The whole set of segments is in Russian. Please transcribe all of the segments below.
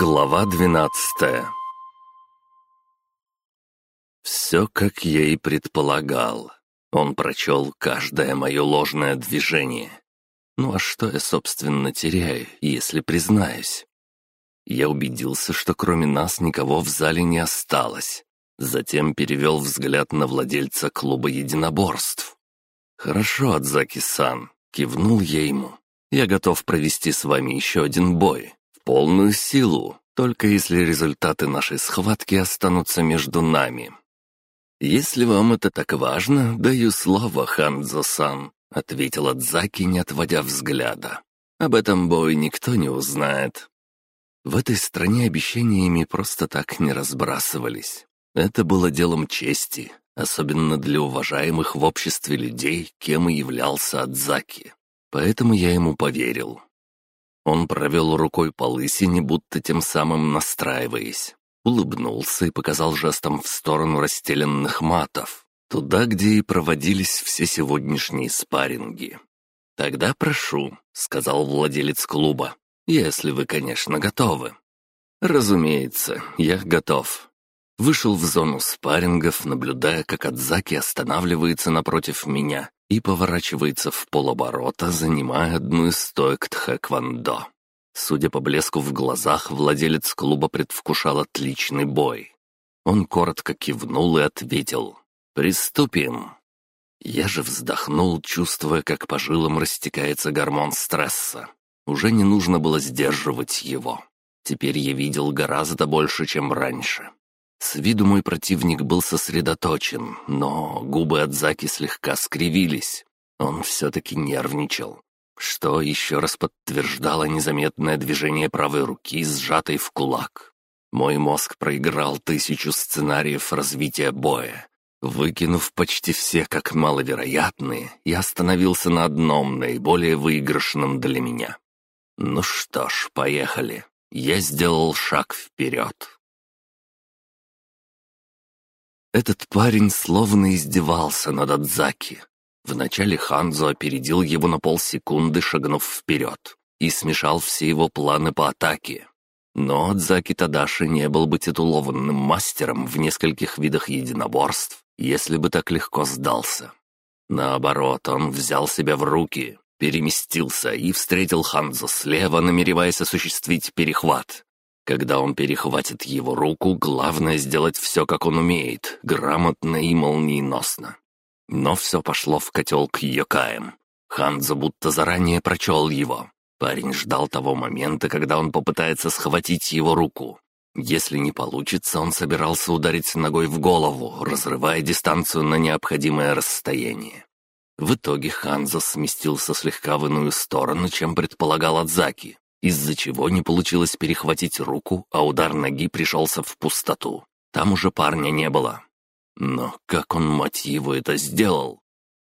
Глава двенадцатая Все, как я и предполагал. Он прочел каждое мое ложное движение. Ну а что я, собственно, теряю, если признаюсь? Я убедился, что кроме нас никого в зале не осталось. Затем перевел взгляд на владельца клуба единоборств. «Хорошо, Адзаки-сан», — кивнул я ему. «Я готов провести с вами еще один бой. Полную силу, только если результаты нашей схватки останутся между нами». «Если вам это так важно, даю слово, Ханзо-сан», — ответил Адзаки, не отводя взгляда. «Об этом бой никто не узнает». В этой стране обещаниями просто так не разбрасывались. Это было делом чести, особенно для уважаемых в обществе людей, кем и являлся Адзаки. Поэтому я ему поверил. Он провел рукой по лысине, будто тем самым настраиваясь. Улыбнулся и показал жестом в сторону расстеленных матов, туда, где и проводились все сегодняшние спарринги. «Тогда прошу», — сказал владелец клуба, — «если вы, конечно, готовы». «Разумеется, я готов», Вышел в зону спаррингов, наблюдая, как Адзаки останавливается напротив меня и поворачивается в полоборота, занимая одну из стоек тхэквондо. Судя по блеску в глазах, владелец клуба предвкушал отличный бой. Он коротко кивнул и ответил «Приступим». Я же вздохнул, чувствуя, как по жилам растекается гормон стресса. Уже не нужно было сдерживать его. Теперь я видел гораздо больше, чем раньше. С виду мой противник был сосредоточен, но губы Адзаки слегка скривились. Он все-таки нервничал, что еще раз подтверждало незаметное движение правой руки, сжатой в кулак. Мой мозг проиграл тысячу сценариев развития боя. Выкинув почти все как маловероятные, я остановился на одном, наиболее выигрышном для меня. Ну что ж, поехали. Я сделал шаг вперед. Этот парень словно издевался над Адзаки. Вначале Ханзо опередил его на полсекунды, шагнув вперед, и смешал все его планы по атаке. Но Адзаки Тадаши не был бы титулованным мастером в нескольких видах единоборств, если бы так легко сдался. Наоборот, он взял себя в руки, переместился и встретил Ханзо слева, намереваясь осуществить перехват. Когда он перехватит его руку, главное сделать все, как он умеет, грамотно и молниеносно. Но все пошло в котел к Йокаям. Ханзо будто заранее прочел его. Парень ждал того момента, когда он попытается схватить его руку. Если не получится, он собирался ударить ногой в голову, разрывая дистанцию на необходимое расстояние. В итоге Ханзо сместился слегка в иную сторону, чем предполагал Адзаки из-за чего не получилось перехватить руку, а удар ноги пришелся в пустоту. Там уже парня не было. Но как он, мать его, это сделал?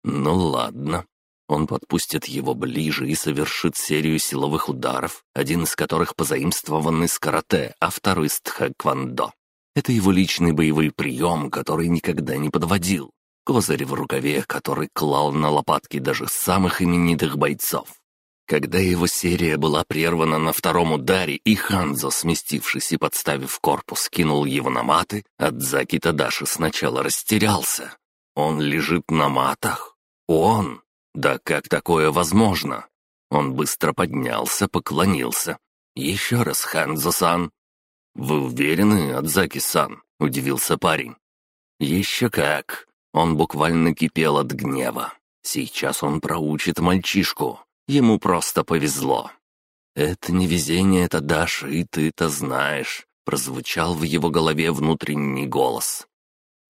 Ну ладно. Он подпустит его ближе и совершит серию силовых ударов, один из которых позаимствован из карате, а второй из тхэквондо. Это его личный боевой прием, который никогда не подводил. Козырь в рукаве, который клал на лопатки даже самых именитых бойцов. Когда его серия была прервана на втором ударе, и Ханзо, сместившись и подставив корпус, кинул его на маты, Адзаки Тадаши сначала растерялся. Он лежит на матах? Он? Да как такое возможно? Он быстро поднялся, поклонился. «Еще раз, Ханзо-сан». «Вы уверены, Адзаки-сан?» — удивился парень. «Еще как». Он буквально кипел от гнева. Сейчас он проучит мальчишку. Ему просто повезло. «Это не везение, это Даша, и ты это знаешь», — прозвучал в его голове внутренний голос.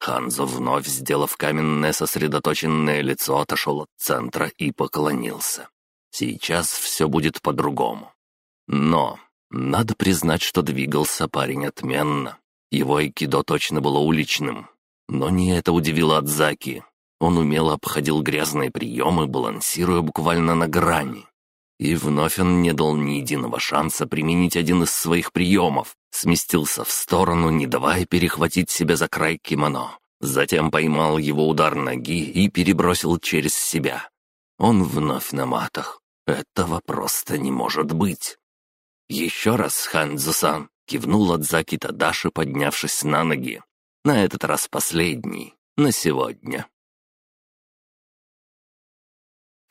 Ханзо, вновь сделав каменное сосредоточенное лицо, отошел от центра и поклонился. Сейчас все будет по-другому. Но надо признать, что двигался парень отменно. Его айкидо точно было уличным. Но не это удивило Адзаки. Он умело обходил грязные приемы, балансируя буквально на грани. И вновь он не дал ни единого шанса применить один из своих приемов, сместился в сторону, не давая перехватить себя за край кимоно. Затем поймал его удар ноги и перебросил через себя. Он вновь на матах. Этого просто не может быть. «Еще раз, Ханзо-сан», — кивнул Адзаки Тадаши, поднявшись на ноги. «На этот раз последний. На сегодня».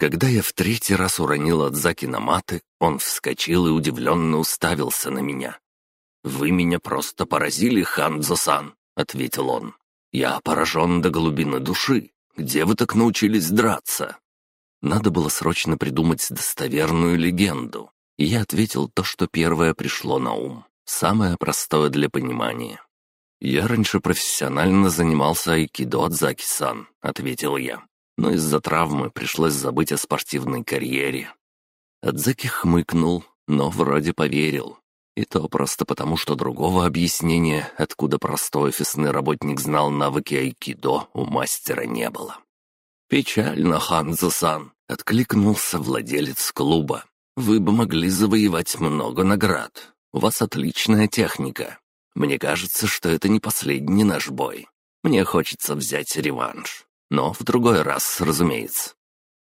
Когда я в третий раз уронил Адзаки на маты, он вскочил и удивленно уставился на меня. «Вы меня просто поразили, Ханзо-сан», — ответил он. «Я поражен до глубины души. Где вы так научились драться?» Надо было срочно придумать достоверную легенду. И я ответил то, что первое пришло на ум. Самое простое для понимания. «Я раньше профессионально занимался айкидо, Адзаки-сан», — ответил я. «Но из-за травмы пришлось забыть о спортивной карьере». Адзаки хмыкнул, но вроде поверил. И то просто потому, что другого объяснения, откуда простой офисный работник знал навыки айкидо, у мастера не было. «Печально, Ханзо-сан», — откликнулся владелец клуба. «Вы бы могли завоевать много наград. У вас отличная техника. Мне кажется, что это не последний наш бой. Мне хочется взять реванш. Но в другой раз, разумеется».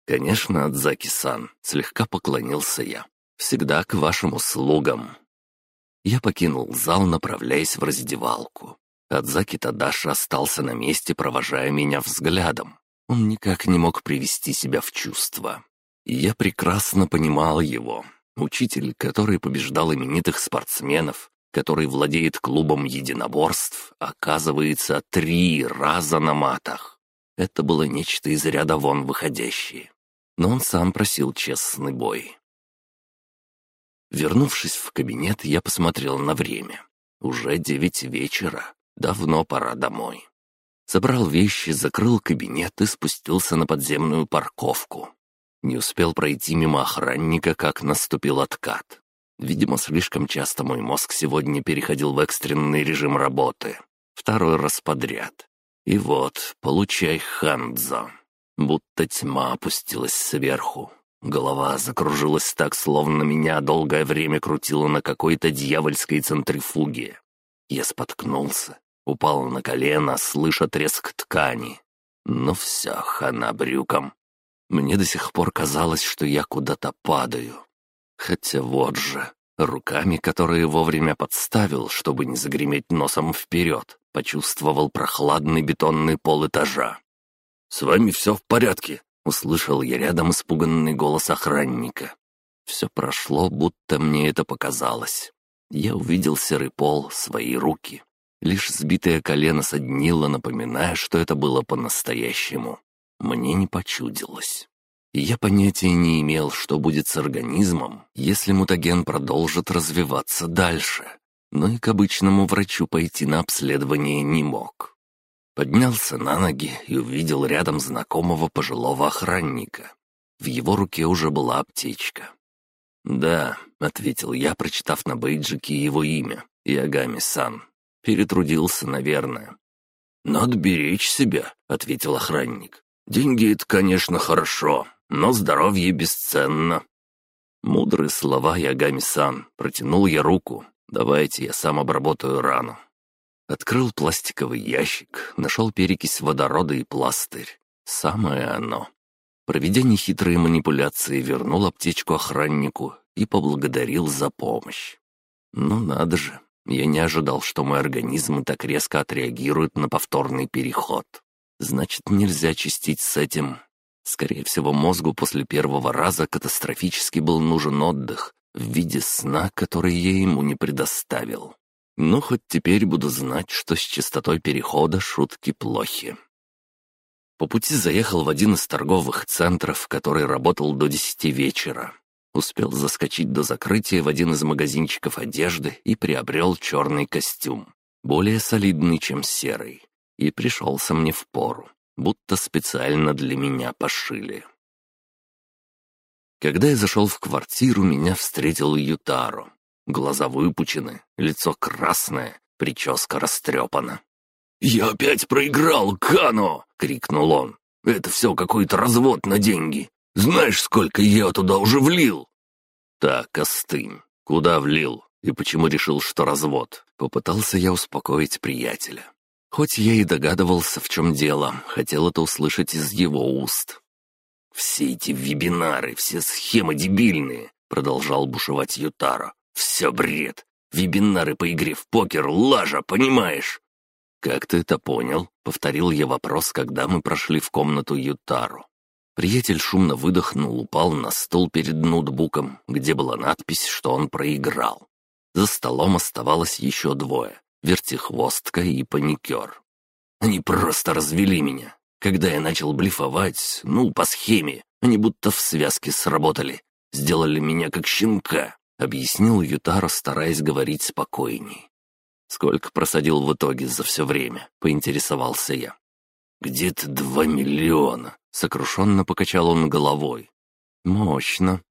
«Конечно, Адзаки-сан», — слегка поклонился я. «Всегда к вашим услугам». Я покинул зал, направляясь в раздевалку. Адзаки Тадаши остался на месте, провожая меня взглядом. Он никак не мог привести себя в чувство. И я прекрасно понимал его. Учитель, который побеждал именитых спортсменов, который владеет клубом единоборств, оказывается три раза на матах. Это было нечто из ряда вон выходящее. Но он сам просил честный бой. Вернувшись в кабинет, я посмотрел на время. Уже девять вечера. Давно пора домой. Собрал вещи, закрыл кабинет и спустился на подземную парковку. Не успел пройти мимо охранника, как наступил откат. Видимо, слишком часто мой мозг сегодня переходил в экстренный режим работы. Второй раз подряд. И вот, получай Хандзо. Будто тьма опустилась сверху, Голова закружилась так, словно меня долгое время крутило на какой-то дьявольской центрифуге. Я споткнулся, упал на колено, слыша треск ткани. Ну все, хана брюком. Мне до сих пор казалось, что я куда-то падаю. Хотя вот же, руками, которые вовремя подставил, чтобы не загреметь носом вперед, почувствовал прохладный бетонный пол этажа. «С вами все в порядке?» Услышал я рядом испуганный голос охранника. Все прошло, будто мне это показалось. Я увидел серый пол, свои руки. Лишь сбитое колено соднило, напоминая, что это было по-настоящему. Мне не почудилось. Я понятия не имел, что будет с организмом, если мутаген продолжит развиваться дальше. Но и к обычному врачу пойти на обследование не мог. Поднялся на ноги и увидел рядом знакомого пожилого охранника. В его руке уже была аптечка. «Да», — ответил я, прочитав на бейджике его имя, Ягами-сан. «Перетрудился, наверное». «Надо беречь себя», — ответил охранник. «Деньги — это, конечно, хорошо, но здоровье бесценно». Мудрые слова Ягами-сан. Протянул я руку. «Давайте я сам обработаю рану». Открыл пластиковый ящик, нашел перекись водорода и пластырь. Самое оно. Проведя нехитрые манипуляции, вернул аптечку охраннику и поблагодарил за помощь. Ну надо же, я не ожидал, что мой организм так резко отреагирует на повторный переход. Значит, нельзя чистить с этим. Скорее всего, мозгу после первого раза катастрофически был нужен отдых в виде сна, который я ему не предоставил. Ну, хоть теперь буду знать, что с частотой перехода шутки плохи. По пути заехал в один из торговых центров, который работал до десяти вечера. Успел заскочить до закрытия в один из магазинчиков одежды и приобрел черный костюм, более солидный, чем серый, и пришелся мне в пору, будто специально для меня пошили. Когда я зашел в квартиру, меня встретил Ютаро. Глаза выпучены, лицо красное, прическа растрепана. «Я опять проиграл, Кано!» — крикнул он. «Это все какой-то развод на деньги. Знаешь, сколько я туда уже влил?» «Так, остынь. Куда влил? И почему решил, что развод?» Попытался я успокоить приятеля. Хоть я и догадывался, в чем дело, хотел это услышать из его уст. «Все эти вебинары, все схемы дебильные», — продолжал бушевать Ютаро. Все бред. Вебинары по игре в покер, лажа, понимаешь?» «Как ты это понял?» — повторил я вопрос, когда мы прошли в комнату Ютару. Приятель шумно выдохнул, упал на стол перед ноутбуком, где была надпись, что он проиграл. За столом оставалось еще двое — вертихвостка и паникер. Они просто развели меня. Когда я начал блефовать, ну, по схеме, они будто в связке сработали. Сделали меня как щенка, — объяснил Ютаро, стараясь говорить спокойней. «Сколько просадил в итоге за все время?» — поинтересовался я. «Где-то два миллиона», — сокрушенно покачал он головой. «Мощно.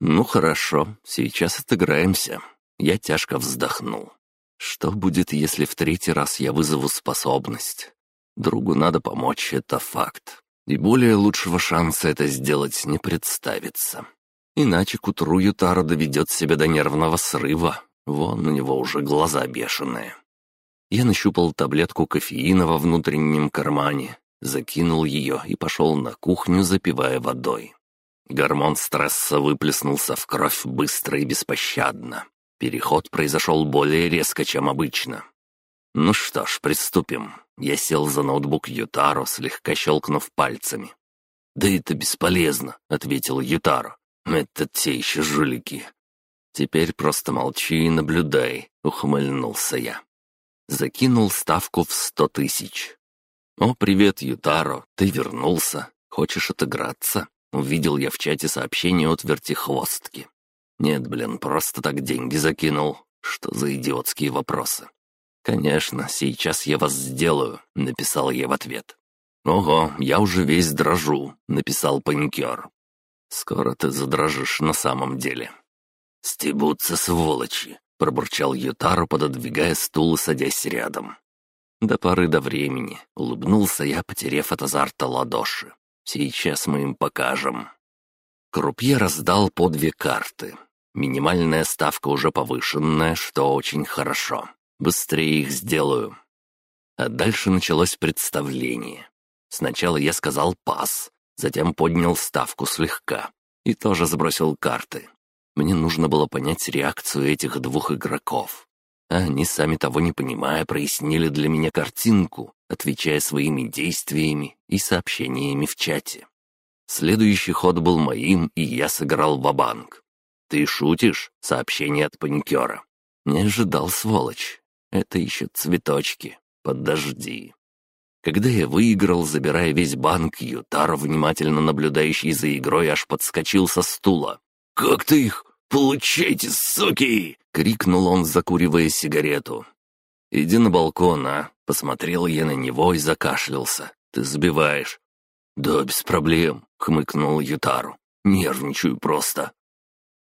Ну хорошо, сейчас отыграемся». Я тяжко вздохнул. Что будет, если в третий раз я вызову способность? Другу надо помочь, это факт. И более лучшего шанса это сделать не представится. Иначе к утру Ютара доведет себя до нервного срыва. Вон у него уже глаза бешеные. Я нащупал таблетку кофеина во внутреннем кармане, закинул ее и пошел на кухню, запивая водой. Гормон стресса выплеснулся в кровь быстро и беспощадно. Переход произошел более резко, чем обычно. Ну что ж, приступим. Я сел за ноутбук Ютаро, слегка щелкнув пальцами. «Да это бесполезно», — ответил Ютаро. «Это те еще жулики». «Теперь просто молчи и наблюдай», — ухмыльнулся я. Закинул ставку в сто тысяч. «О, привет, Ютаро, ты вернулся. Хочешь отыграться?» Увидел я в чате сообщение от вертихвостки. «Нет, блин, просто так деньги закинул. Что за идиотские вопросы?» «Конечно, сейчас я вас сделаю», — написал я в ответ. «Ого, я уже весь дрожу», — написал паникер. «Скоро ты задрожишь на самом деле». «Стебутся сволочи», — пробурчал Ютару, пододвигая стул и садясь рядом. До поры до времени улыбнулся я, потеряв от азарта ладоши. «Сейчас мы им покажем». Крупье раздал по две карты. Минимальная ставка уже повышенная, что очень хорошо. Быстрее их сделаю. А дальше началось представление. Сначала я сказал «пас», затем поднял ставку слегка и тоже сбросил карты. Мне нужно было понять реакцию этих двух игроков. А они, сами того не понимая, прояснили для меня картинку, отвечая своими действиями и сообщениями в чате. Следующий ход был моим, и я сыграл в банк «Ты шутишь?» — сообщение от паникера. Не ожидал, сволочь. Это еще цветочки. Подожди. Когда я выиграл, забирая весь банк, Ютаро, внимательно наблюдающий за игрой, аж подскочил со стула. «Как ты их? Получайте, суки!» — крикнул он, закуривая сигарету. «Иди на балкон, а!» — посмотрел я на него и закашлялся. «Ты забиваешь». «Да, без проблем», — хмыкнул Ютару. «Нервничаю просто».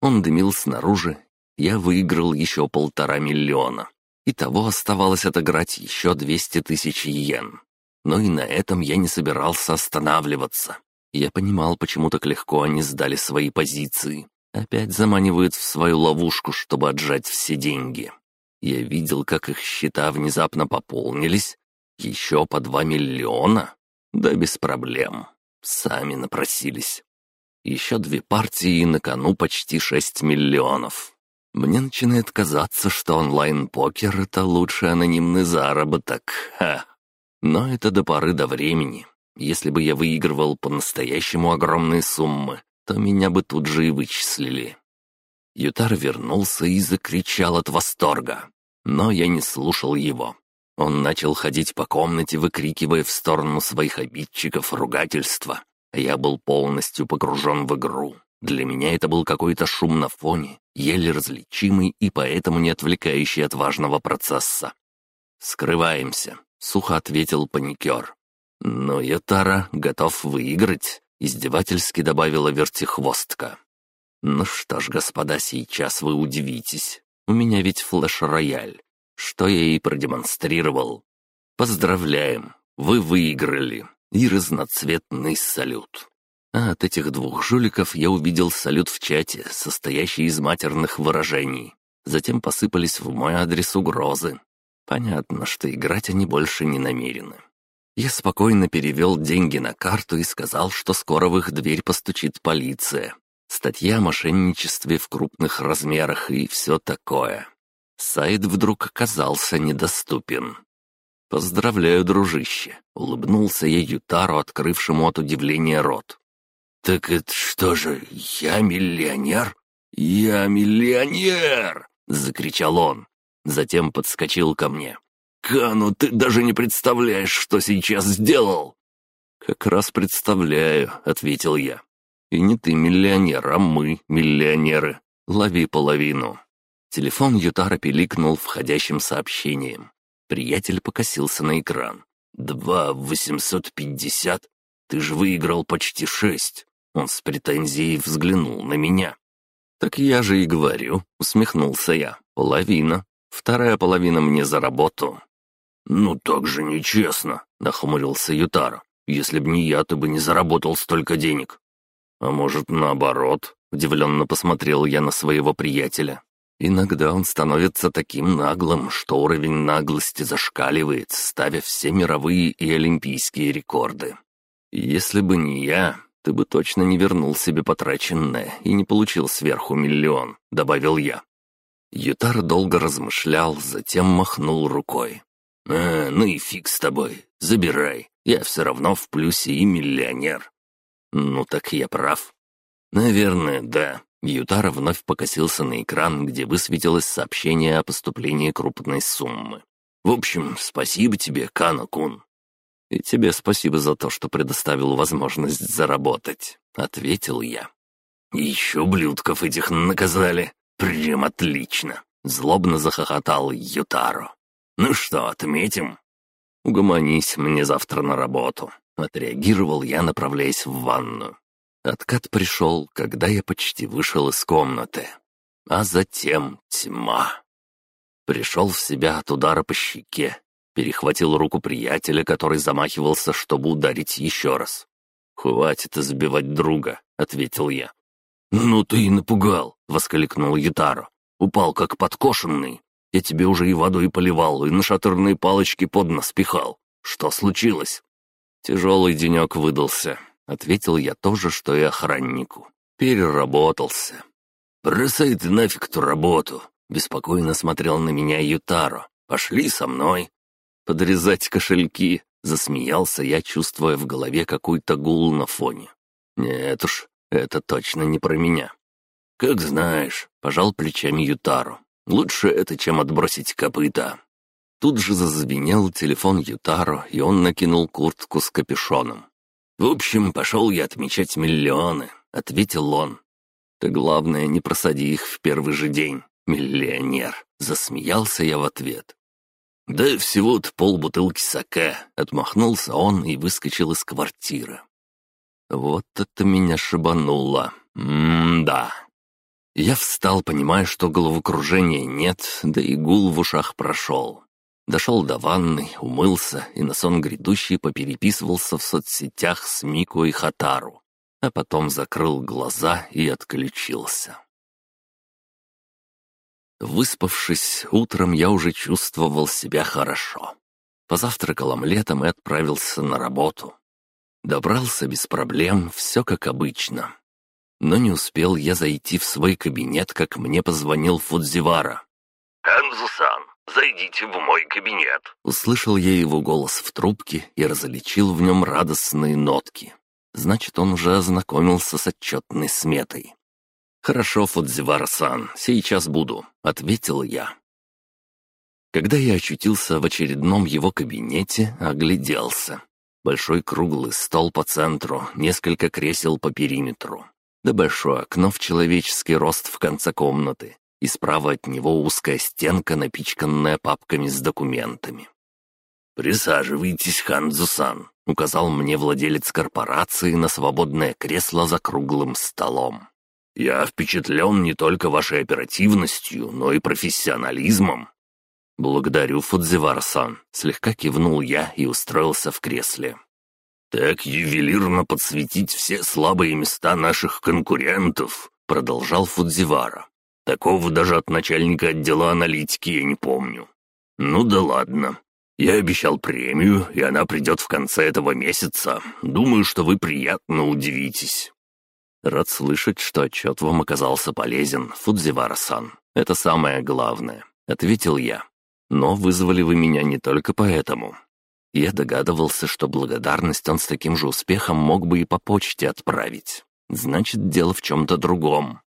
Он дымил снаружи. Я выиграл еще полтора миллиона. Итого оставалось отыграть еще 200 тысяч йен. Но и на этом я не собирался останавливаться. Я понимал, почему так легко они сдали свои позиции. Опять заманивают в свою ловушку, чтобы отжать все деньги. Я видел, как их счета внезапно пополнились. Еще по два миллиона? Да без проблем. Сами напросились. Еще две партии и на кону почти шесть миллионов. Мне начинает казаться, что онлайн-покер — это лучший анонимный заработок. Ха. Но это до поры до времени. Если бы я выигрывал по-настоящему огромные суммы, то меня бы тут же и вычислили. Ютар вернулся и закричал от восторга. Но я не слушал его. Он начал ходить по комнате, выкрикивая в сторону своих обидчиков ругательства. Я был полностью погружен в игру. Для меня это был какой-то шум на фоне, еле различимый и поэтому не отвлекающий от важного процесса. «Скрываемся», — сухо ответил паникер. «Но Ютара готов выиграть», — издевательски добавила вертихвостка. «Ну что ж, господа, сейчас вы удивитесь. У меня ведь флеш-рояль, что я и продемонстрировал. Поздравляем, вы выиграли. И разноцветный салют. А от этих двух жуликов я увидел салют в чате, состоящий из матерных выражений. Затем посыпались в мой адрес угрозы. Понятно, что играть они больше не намерены. Я спокойно перевел деньги на карту и сказал, что скоро в их дверь постучит полиция. Статья о мошенничестве в крупных размерах и все такое. Сайт вдруг оказался недоступен. «Поздравляю, дружище!» — улыбнулся я Ютару, открывшему от удивления рот. «Так это что же, я миллионер? Я миллионер!» — закричал он. Затем подскочил ко мне. «Кану, ты даже не представляешь, что сейчас сделал!» «Как раз представляю», — ответил я. «И не ты миллионер, а мы миллионеры. Лови половину». Телефон Ютара пиликнул входящим сообщением. Приятель покосился на экран. «Два восемьсот пятьдесят? Ты же выиграл почти шесть!» Он с претензией взглянул на меня. «Так я же и говорю», — усмехнулся я. «Половина. Вторая половина мне за работу». «Ну так же нечестно», — нахмурился Ютара. «Если б не я, ты бы не заработал столько денег». «А может, наоборот?» — удивленно посмотрел я на своего приятеля. Иногда он становится таким наглым, что уровень наглости зашкаливает, ставя все мировые и олимпийские рекорды. Если бы не я, ты бы точно не вернул себе потраченное и не получил сверху миллион», — добавил я. Ютар долго размышлял, затем махнул рукой. «А, ну и фиг с тобой, забирай, я все равно в плюсе и миллионер». «Ну так я прав». «Наверное, да», Ютара вновь покосился на экран, где высветилось сообщение о поступлении крупной суммы. «В общем, спасибо тебе, Канакун». «И тебе спасибо за то, что предоставил возможность заработать», — ответил я. «Еще блюдков этих наказали. Прям отлично!» — злобно захохотал Ютаро. «Ну что, отметим?» «Угомонись, мне завтра на работу», — отреагировал я, направляясь в ванную. Откат пришел, когда я почти вышел из комнаты. А затем тьма. Пришел в себя от удара по щеке, перехватил руку приятеля, который замахивался, чтобы ударить еще раз. «Хватит избивать друга», — ответил я. «Ну ты и напугал», — воскликнул Ютаро. «Упал как подкошенный. Я тебе уже и водой поливал, и на шатерные палочки под нос пихал. Что случилось?» Тяжелый денек выдался. — ответил я тоже, что и охраннику. «Переработался». «Бросай ты нафиг ту работу!» — беспокойно смотрел на меня Ютаро. «Пошли со мной!» «Подрезать кошельки!» — засмеялся я, чувствуя в голове какой-то гул на фоне. «Нет уж, это точно не про меня». «Как знаешь», — пожал плечами Ютаро. «Лучше это, чем отбросить копыта». Тут же зазвенел телефон Ютаро, и он накинул куртку с капюшоном. «В общем, пошел я отмечать миллионы», — ответил он. «Ты, главное, не просади их в первый же день, миллионер», — засмеялся я в ответ. «Да всего-то полбутылки саке», — отмахнулся он и выскочил из квартиры. Вот это меня шибануло. М-да. Я встал, понимая, что головокружения нет, да и гул в ушах прошел. Дошел до ванной, умылся и на сон грядущий попереписывался в соцсетях с Мико и Хатару, а потом закрыл глаза и отключился. Выспавшись, утром я уже чувствовал себя хорошо. Позавтракал омлетом и отправился на работу. Добрался без проблем, все как обычно. Но не успел я зайти в свой кабинет, как мне позвонил Фудзивара. «Ханзу-сан, «Зайдите в мой кабинет!» Услышал я его голос в трубке и различил в нем радостные нотки. Значит, он уже ознакомился с отчетной сметой. «Хорошо, Фудзивара-сан, сейчас буду», — ответил я. Когда я очутился в очередном его кабинете, огляделся. Большой круглый стол по центру, несколько кресел по периметру. Да большое окно в человеческий рост в конце комнаты и справа от него узкая стенка, напичканная папками с документами. «Присаживайтесь, Ханзусан», — указал мне владелец корпорации на свободное кресло за круглым столом. «Я впечатлен не только вашей оперативностью, но и профессионализмом». «Благодарю, Фудзивар-сан», — слегка кивнул я и устроился в кресле. «Так ювелирно подсветить все слабые места наших конкурентов», — продолжал Фудзивара. Такого даже от начальника отдела аналитики я не помню. Ну да ладно. Я обещал премию, и она придет в конце этого месяца. Думаю, что вы приятно удивитесь». «Рад слышать, что отчет вам оказался полезен, Фудзивара-сан. Это самое главное», — ответил я. «Но вызвали вы меня не только поэтому. Я догадывался, что благодарность он с таким же успехом мог бы и по почте отправить. Значит, дело в чем-то другом».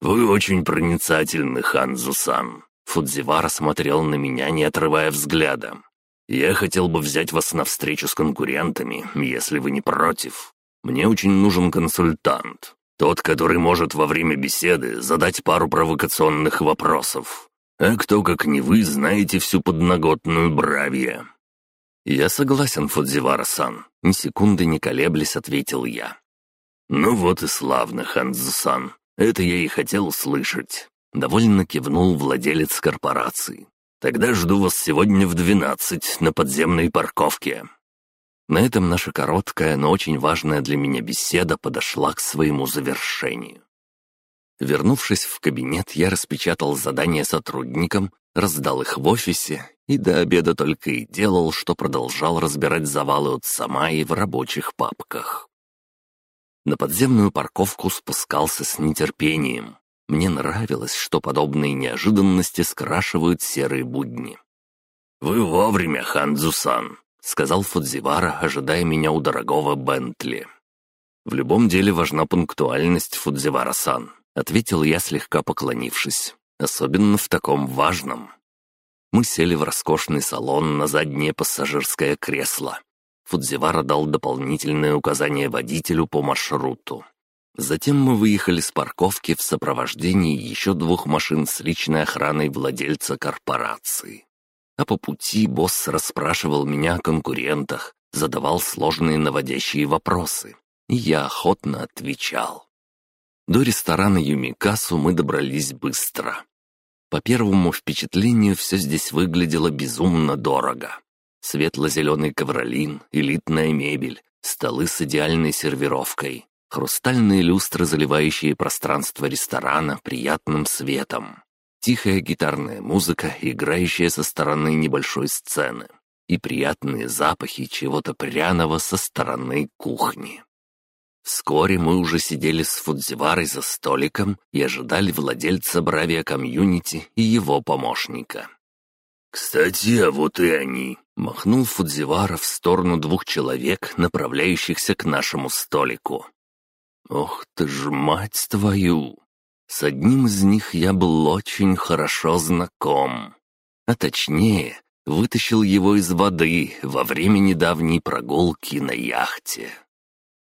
«Вы очень проницательны, Ханзусан», — Фудзивара смотрел на меня, не отрывая взгляда. «Я хотел бы взять вас на встречу с конкурентами, если вы не против. Мне очень нужен консультант, тот, который может во время беседы задать пару провокационных вопросов. А кто, как не вы, знаете всю подноготную бравия?» «Я согласен, Фудзивара-сан», — ни секунды не колеблясь, ответил я. «Ну вот и славно, Ханзу-сан. Это я и хотел услышать». Довольно кивнул владелец корпорации. «Тогда жду вас сегодня в двенадцать на подземной парковке». На этом наша короткая, но очень важная для меня беседа подошла к своему завершению. Вернувшись в кабинет, я распечатал задания сотрудникам, раздал их в офисе и до обеда только и делал, что продолжал разбирать завалы от Самаи в рабочих папках. На подземную парковку спускался с нетерпением. Мне нравилось, что подобные неожиданности скрашивают серые будни. «Вы вовремя, Ханзусан», — сказал Фудзивара, ожидая меня у дорогого Бентли. «В любом деле важна пунктуальность, Фудзивара-сан», — ответил я, слегка поклонившись. «Особенно в таком важном». Мы сели в роскошный салон на заднее пассажирское кресло. Фудзивара дал дополнительные указания водителю по маршруту. Затем мы выехали с парковки в сопровождении еще двух машин с личной охраной владельца корпорации. А по пути босс расспрашивал меня о конкурентах, задавал сложные наводящие вопросы, и я охотно отвечал. До ресторана Юмикасу мы добрались быстро. По первому впечатлению все здесь выглядело безумно дорого. Светло-зеленый ковролин, элитная мебель, столы с идеальной сервировкой, хрустальные люстры, заливающие пространство ресторана приятным светом, тихая гитарная музыка, играющая со стороны небольшой сцены, и приятные запахи чего-то пряного со стороны кухни. Вскоре мы уже сидели с Фудзиварой за столиком и ожидали владельца Бравия Комьюнити и его помощника. «Кстати, а вот и они», — махнул Фудзивара в сторону двух человек, направляющихся к нашему столику. «Ох ты ж, мать твою!» С одним из них я был очень хорошо знаком. А точнее, вытащил его из воды во время недавней прогулки на яхте.